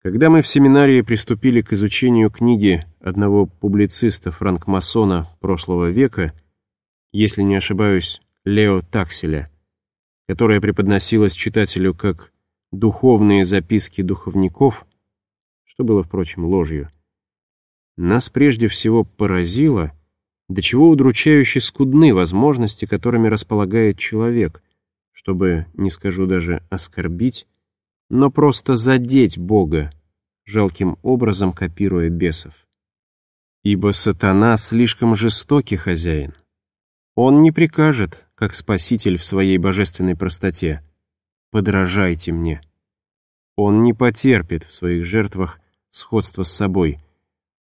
Когда мы в семинарии приступили к изучению книги одного публициста-франкмасона прошлого века, если не ошибаюсь, Лео Такселя, которая преподносилась читателю как «духовные записки духовников», что было, впрочем, ложью, нас прежде всего поразило, до чего удручающе скудны возможности, которыми располагает человек, чтобы, не скажу даже оскорбить, но просто задеть Бога, жалким образом копируя бесов. Ибо сатана слишком жестокий хозяин. Он не прикажет, как спаситель в своей божественной простоте, «Подражайте мне». Он не потерпит в своих жертвах сходство с собой.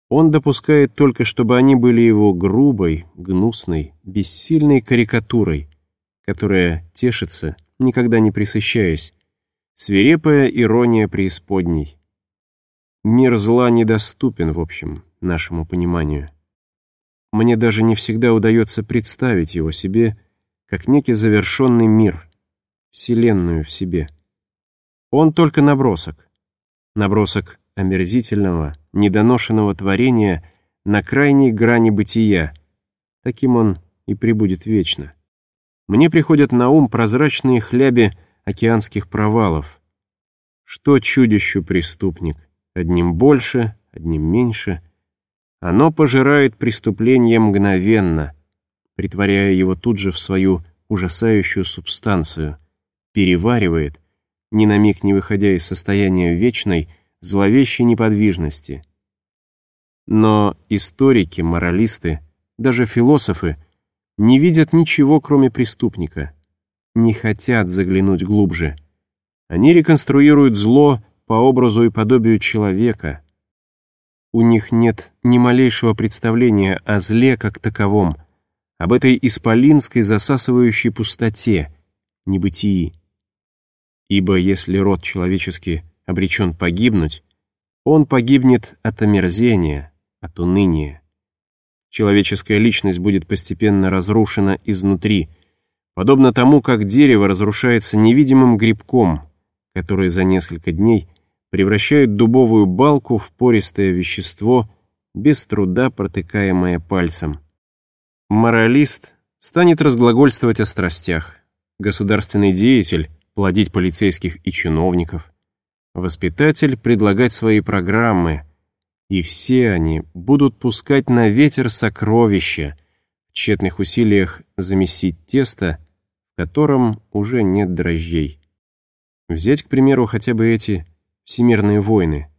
Он допускает только, чтобы они были его грубой, гнусной, бессильной карикатурой, которая тешится, никогда не присыщаясь, Свирепая ирония преисподней. Мир зла недоступен, в общем, нашему пониманию. Мне даже не всегда удается представить его себе как некий завершенный мир, вселенную в себе. Он только набросок. Набросок омерзительного, недоношенного творения на крайней грани бытия. Таким он и пребудет вечно. Мне приходят на ум прозрачные хляби океанских провалов. Что чудищу преступник? Одним больше, одним меньше. Оно пожирает преступление мгновенно, притворяя его тут же в свою ужасающую субстанцию, переваривает, ни на миг не выходя из состояния вечной, зловещей неподвижности. Но историки, моралисты, даже философы не видят ничего, кроме преступника — не хотят заглянуть глубже. Они реконструируют зло по образу и подобию человека. У них нет ни малейшего представления о зле как таковом, об этой исполинской засасывающей пустоте, небытии. Ибо если род человеческий обречен погибнуть, он погибнет от омерзения, от уныния. Человеческая личность будет постепенно разрушена изнутри — подобно тому, как дерево разрушается невидимым грибком, который за несколько дней превращает дубовую балку в пористое вещество, без труда протыкаемое пальцем. Моралист станет разглагольствовать о страстях, государственный деятель — плодить полицейских и чиновников, воспитатель — предлагать свои программы, и все они будут пускать на ветер сокровища, в тщетных усилиях замесить тесто — котором уже нет дрожжей. Взять, к примеру, хотя бы эти всемирные войны,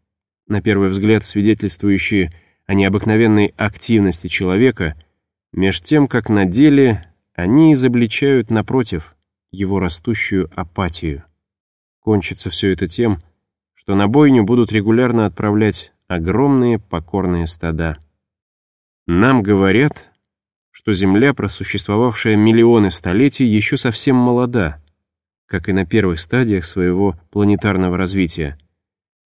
на первый взгляд свидетельствующие о необыкновенной активности человека, меж тем, как на деле они изобличают, напротив, его растущую апатию. Кончится все это тем, что на бойню будут регулярно отправлять огромные покорные стада. Нам говорят, что Земля, просуществовавшая миллионы столетий, еще совсем молода, как и на первых стадиях своего планетарного развития.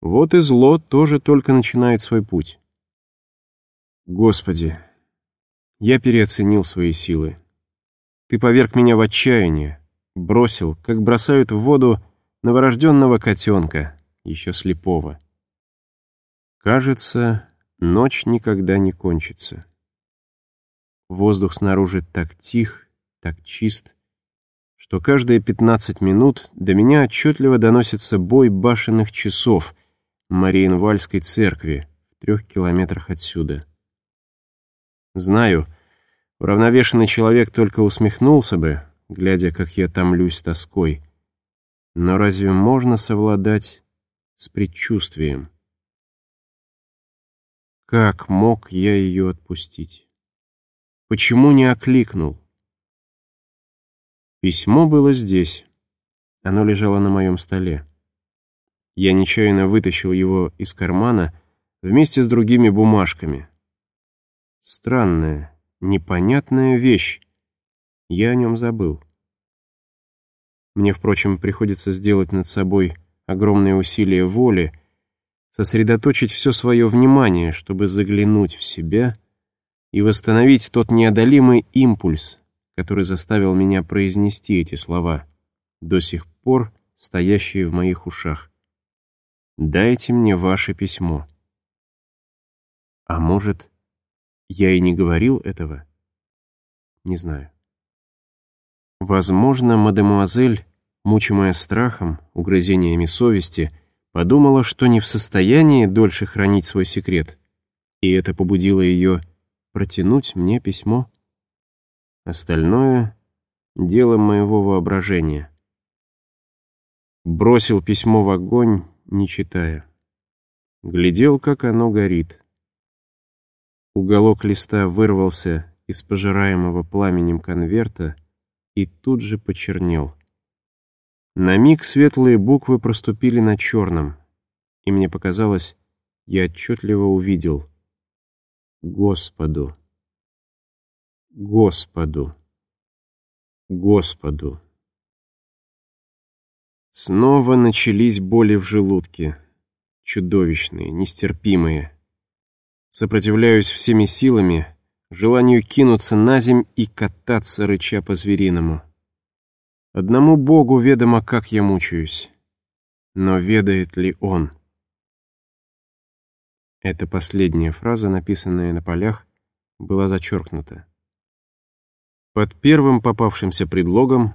Вот и зло тоже только начинает свой путь. Господи, я переоценил свои силы. Ты поверг меня в отчаяние, бросил, как бросают в воду новорожденного котенка, еще слепого. Кажется, ночь никогда не кончится. Воздух снаружи так тих, так чист, что каждые пятнадцать минут до меня отчетливо доносится бой башенных часов Мариенвальской церкви в трех километрах отсюда. Знаю, уравновешенный человек только усмехнулся бы, глядя, как я томлюсь тоской. Но разве можно совладать с предчувствием? Как мог я ее отпустить? Почему не окликнул? Письмо было здесь. Оно лежало на моем столе. Я нечаянно вытащил его из кармана вместе с другими бумажками. Странная, непонятная вещь. Я о нем забыл. Мне, впрочем, приходится сделать над собой огромные усилия воли, сосредоточить все свое внимание, чтобы заглянуть в себя — и восстановить тот неодолимый импульс, который заставил меня произнести эти слова, до сих пор стоящие в моих ушах. Дайте мне ваше письмо. А может, я и не говорил этого? Не знаю. Возможно, мадемуазель, мучимая страхом, угрызениями совести, подумала, что не в состоянии дольше хранить свой секрет, и это побудило ее протянуть мне письмо. Остальное — дело моего воображения. Бросил письмо в огонь, не читая. Глядел, как оно горит. Уголок листа вырвался из пожираемого пламенем конверта и тут же почернел. На миг светлые буквы проступили на черном, и мне показалось, я отчетливо увидел «Господу, Господу, Господу». Снова начались боли в желудке. Чудовищные, нестерпимые. Сопротивляюсь всеми силами, желанию кинуться на земь и кататься, рыча по-звериному. Одному Богу ведомо, как я мучаюсь. Но ведает ли Он? Эта последняя фраза, написанная на полях, была зачеркнута. Под первым попавшимся предлогом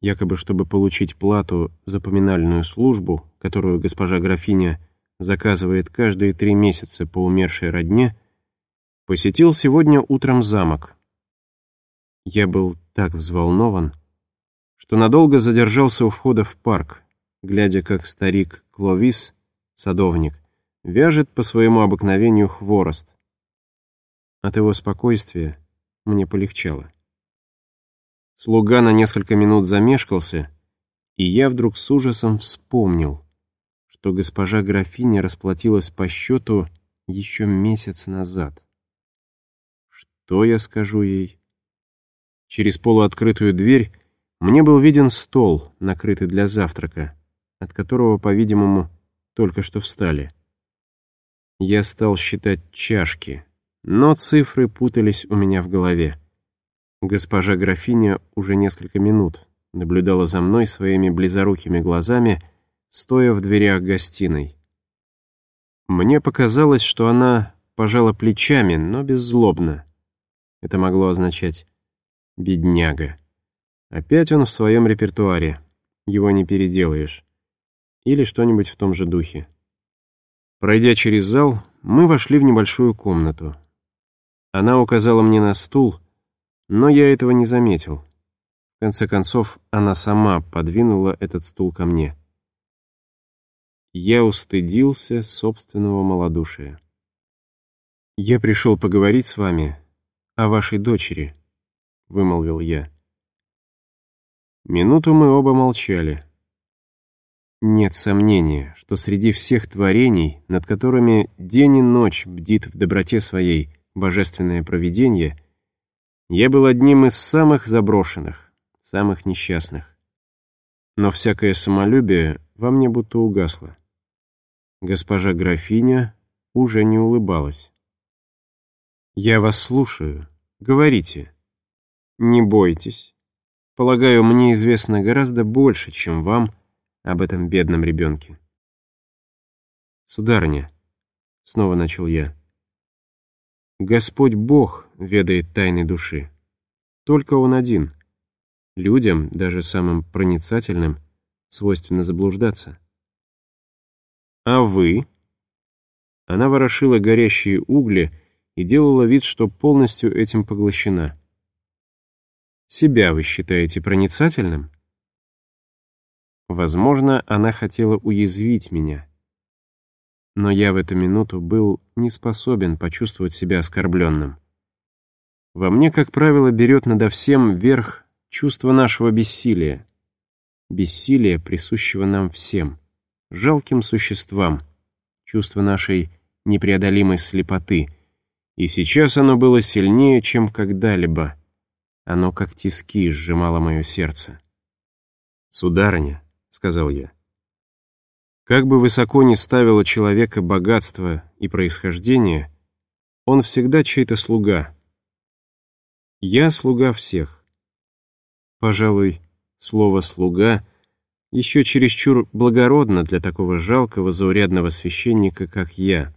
якобы чтобы получить плату за поминальную службу, которую госпожа графиня заказывает каждые три месяца по умершей родне, посетил сегодня утром замок. Я был так взволнован, что надолго задержался у входа в парк, глядя, как старик Кловис, садовник, вяжет по своему обыкновению хворост. От его спокойствия мне полегчало. Слуга на несколько минут замешкался, и я вдруг с ужасом вспомнил, что госпожа графиня расплатилась по счету еще месяц назад. Что я скажу ей? Через полуоткрытую дверь мне был виден стол, накрытый для завтрака, от которого, по-видимому, только что встали. Я стал считать чашки, но цифры путались у меня в голове. Госпожа графиня уже несколько минут наблюдала за мной своими близорукими глазами, стоя в дверях гостиной. Мне показалось, что она пожала плечами, но беззлобно. Это могло означать «бедняга». Опять он в своем репертуаре, его не переделаешь. Или что-нибудь в том же духе. Пройдя через зал, мы вошли в небольшую комнату. Она указала мне на стул, но я этого не заметил. В конце концов, она сама подвинула этот стул ко мне. Я устыдился собственного малодушия. «Я пришел поговорить с вами о вашей дочери», — вымолвил я. Минуту мы оба молчали. Нет сомнения, что среди всех творений, над которыми день и ночь бдит в доброте своей божественное провидение, я был одним из самых заброшенных, самых несчастных. Но всякое самолюбие во мне будто угасло. Госпожа графиня уже не улыбалась. «Я вас слушаю. Говорите. Не бойтесь. Полагаю, мне известно гораздо больше, чем вам об этом бедном ребенке». «Сударыня», — снова начал я, — Господь Бог ведает тайны души. Только Он один. Людям, даже самым проницательным, свойственно заблуждаться. А вы? Она ворошила горящие угли и делала вид, что полностью этим поглощена. Себя вы считаете проницательным? Возможно, она хотела уязвить меня. Но я в эту минуту был не способен почувствовать себя оскорбленным. Во мне, как правило, берет надо всем верх чувство нашего бессилия. Бессилие, присущего нам всем, жалким существам, чувство нашей непреодолимой слепоты. И сейчас оно было сильнее, чем когда-либо. Оно, как тиски, сжимало мое сердце. «Сударыня», — сказал я, — как бы высоко ни ставило человека богатство и происхождение, он всегда чей-то слуга. Я слуга всех. Пожалуй, слово «слуга» еще чересчур благородно для такого жалкого заурядного священника, как я.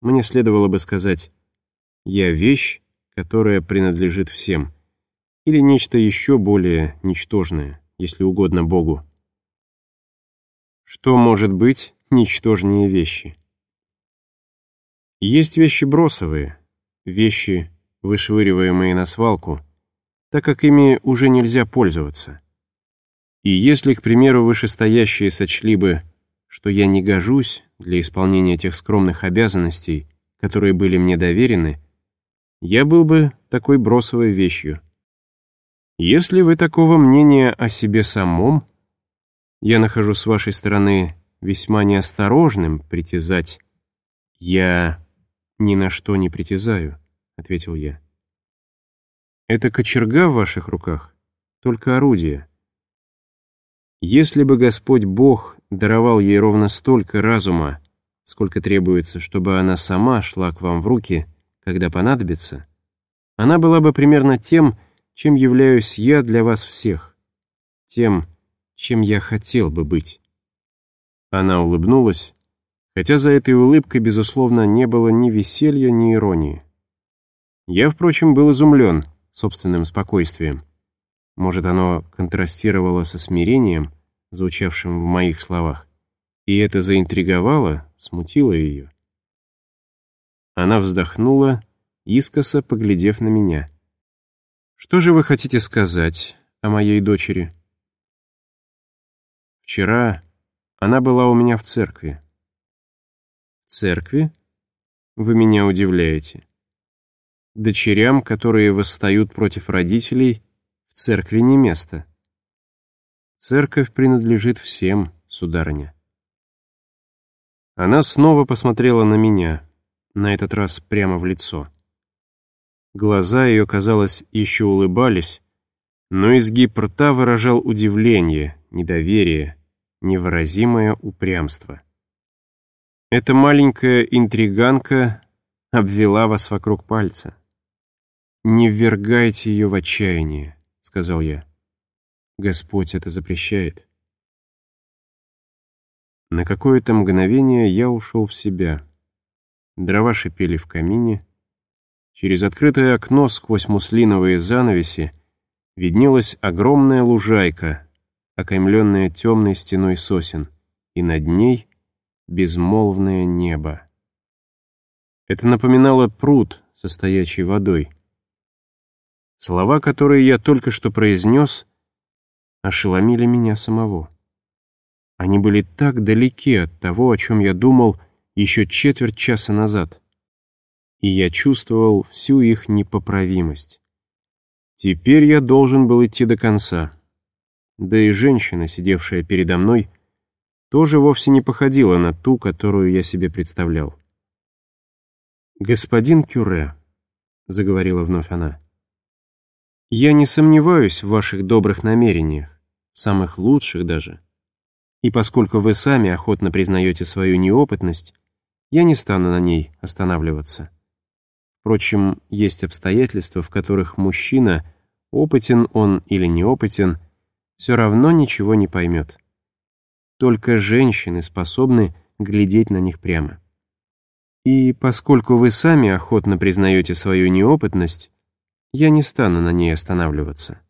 Мне следовало бы сказать «я вещь, которая принадлежит всем» или нечто еще более ничтожное, если угодно Богу. Что может быть ничтожнее вещи? Есть вещи бросовые, вещи, вышвыриваемые на свалку, так как ими уже нельзя пользоваться. И если, к примеру, вышестоящие сочли бы, что я не гожусь для исполнения тех скромных обязанностей, которые были мне доверены, я был бы такой бросовой вещью. Если вы такого мнения о себе самом, я нахожу с вашей стороны весьма неосторожным притязать. Я ни на что не притязаю, — ответил я. Это кочерга в ваших руках, только орудие. Если бы Господь Бог даровал ей ровно столько разума, сколько требуется, чтобы она сама шла к вам в руки, когда понадобится, она была бы примерно тем, чем являюсь я для вас всех, тем, чем я хотел бы быть. Она улыбнулась, хотя за этой улыбкой, безусловно, не было ни веселья, ни иронии. Я, впрочем, был изумлен собственным спокойствием. Может, оно контрастировало со смирением, звучавшим в моих словах, и это заинтриговало, смутило ее. Она вздохнула, искоса поглядев на меня. Что же вы хотите сказать о моей дочери? Вчера она была у меня в церкви. В церкви? Вы меня удивляете. Дочерям, которые восстают против родителей, в церкви не место. Церковь принадлежит всем, сударыня. Она снова посмотрела на меня, на этот раз прямо в лицо. Глаза ее, казалось, еще улыбались, но изгиб рта выражал удивление, недоверие, невыразимое упрямство. Эта маленькая интриганка обвела вас вокруг пальца. «Не ввергайте ее в отчаяние», — сказал я. Господь это запрещает. На какое-то мгновение я ушел в себя. Дрова шипели в камине, Через открытое окно сквозь муслиновые занавеси виднелась огромная лужайка, окаймленная темной стеной сосен, и над ней безмолвное небо. Это напоминало пруд со стоячей водой. Слова, которые я только что произнес, ошеломили меня самого. Они были так далеки от того, о чем я думал еще четверть часа назад и я чувствовал всю их непоправимость. Теперь я должен был идти до конца. Да и женщина, сидевшая передо мной, тоже вовсе не походила на ту, которую я себе представлял. «Господин Кюре», — заговорила вновь она, — «я не сомневаюсь в ваших добрых намерениях, самых лучших даже. И поскольку вы сами охотно признаете свою неопытность, я не стану на ней останавливаться. Впрочем, есть обстоятельства, в которых мужчина, опытен он или неопытен, все равно ничего не поймет. Только женщины способны глядеть на них прямо. И поскольку вы сами охотно признаете свою неопытность, я не стану на ней останавливаться.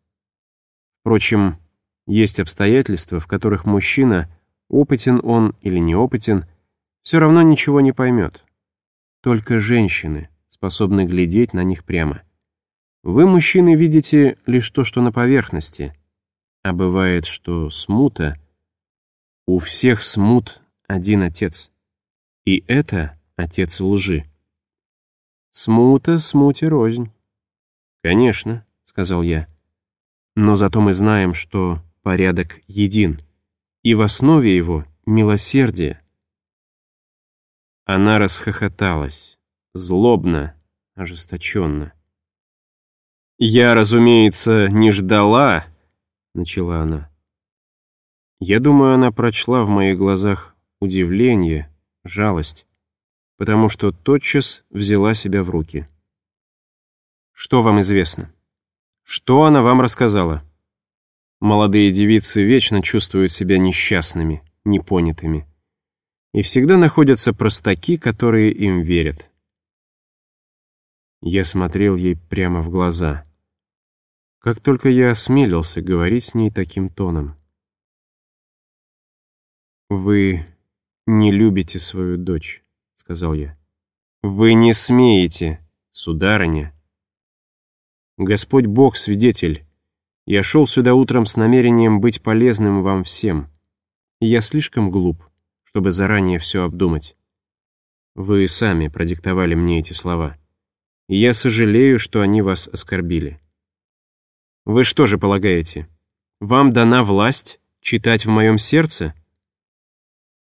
Впрочем, есть обстоятельства, в которых мужчина, опытен он или неопытен, все равно ничего не поймет. Только женщины — способны глядеть на них прямо. Вы, мужчины, видите лишь то, что на поверхности, а бывает, что смута... У всех смут один отец, и это отец лжи. Смута смуте рознь. «Конечно», — сказал я. «Но зато мы знаем, что порядок един, и в основе его милосердие». Она расхохоталась злобно, ожесточенно. «Я, разумеется, не ждала», — начала она. Я думаю, она прочла в моих глазах удивление, жалость, потому что тотчас взяла себя в руки. «Что вам известно? Что она вам рассказала?» Молодые девицы вечно чувствуют себя несчастными, непонятыми. И всегда находятся простаки, которые им верят. Я смотрел ей прямо в глаза. Как только я осмелился говорить с ней таким тоном. «Вы не любите свою дочь», — сказал я. «Вы не смеете, сударыня». Господь Бог свидетель. Я шел сюда утром с намерением быть полезным вам всем. И я слишком глуп, чтобы заранее все обдумать. Вы сами продиктовали мне эти слова. И я сожалею, что они вас оскорбили. Вы что же полагаете, вам дана власть читать в моем сердце?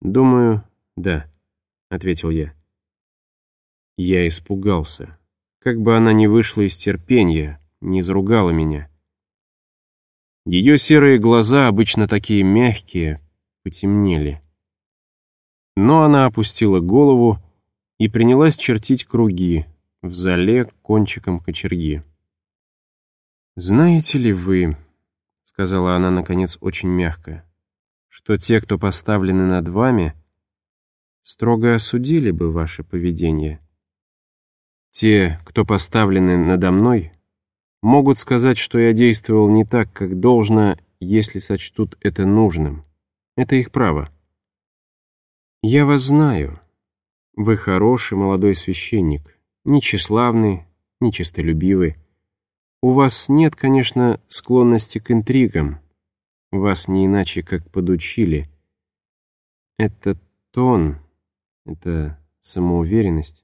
Думаю, да, — ответил я. Я испугался. Как бы она ни вышла из терпения, не заругала меня. Ее серые глаза, обычно такие мягкие, потемнели. Но она опустила голову и принялась чертить круги в зале кончиком кочерги. «Знаете ли вы, — сказала она, наконец, очень мягко, — что те, кто поставлены над вами, строго осудили бы ваше поведение? Те, кто поставлены надо мной, могут сказать, что я действовал не так, как должно, если сочтут это нужным. Это их право. Я вас знаю. Вы хороший молодой священник, ни тщеславный, ни честолюбивый. У вас нет, конечно, склонности к интригам. Вас не иначе как подучили. Это тон, это самоуверенность.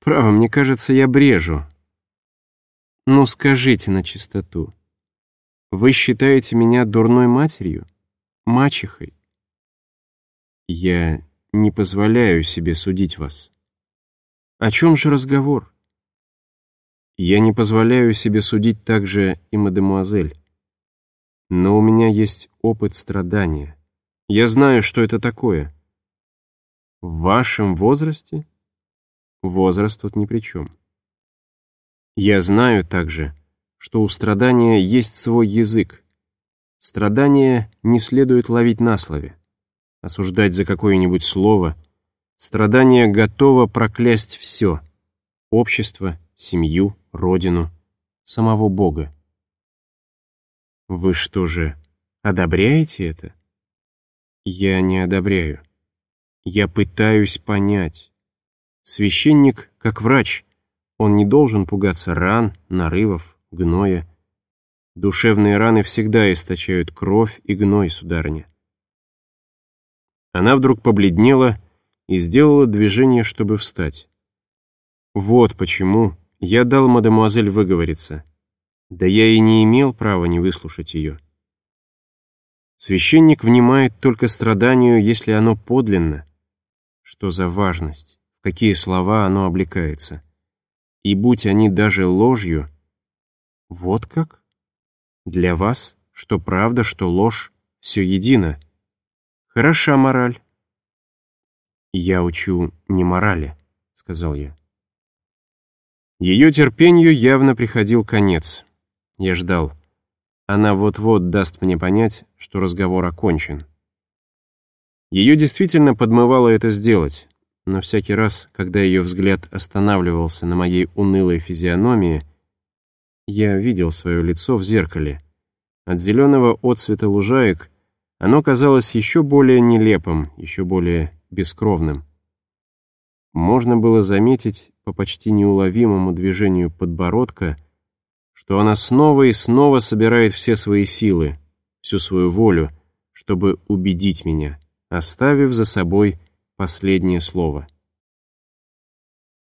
Право, мне кажется, я брежу. Ну, скажите на чистоту. Вы считаете меня дурной матерью? Мачехой? Я не позволяю себе судить вас. О чем же разговор? Я не позволяю себе судить также и мадемуазель. Но у меня есть опыт страдания. Я знаю, что это такое. В вашем возрасте? Возраст тут ни при чем. Я знаю также, что у страдания есть свой язык. Страдание не следует ловить на слове, осуждать за какое-нибудь слово. Страдание готово проклясть все — общество, семью, родину, самого Бога. Вы что же, одобряете это? Я не одобряю. Я пытаюсь понять. Священник, как врач, он не должен пугаться ран, нарывов, гноя. Душевные раны всегда источают кровь и гной, сударыня. Она вдруг побледнела и сделала движение, чтобы встать. Вот почему я дал мадемуазель выговориться. Да я и не имел права не выслушать ее. Священник внимает только страданию, если оно подлинно. Что за важность, в какие слова оно облекается и будь они даже ложью. Вот как? Для вас, что правда, что ложь, все едино. Хороша мораль. Я учу не морали, сказал я. Ее терпению явно приходил конец. Я ждал. Она вот-вот даст мне понять, что разговор окончен. Ее действительно подмывало это сделать, но всякий раз, когда ее взгляд останавливался на моей унылой физиономии, я видел свое лицо в зеркале. От зеленого отцвета лужаек оно казалось еще более нелепым, еще более бескровным. Можно было заметить по почти неуловимому движению подбородка, что она снова и снова собирает все свои силы, всю свою волю, чтобы убедить меня, оставив за собой последнее слово —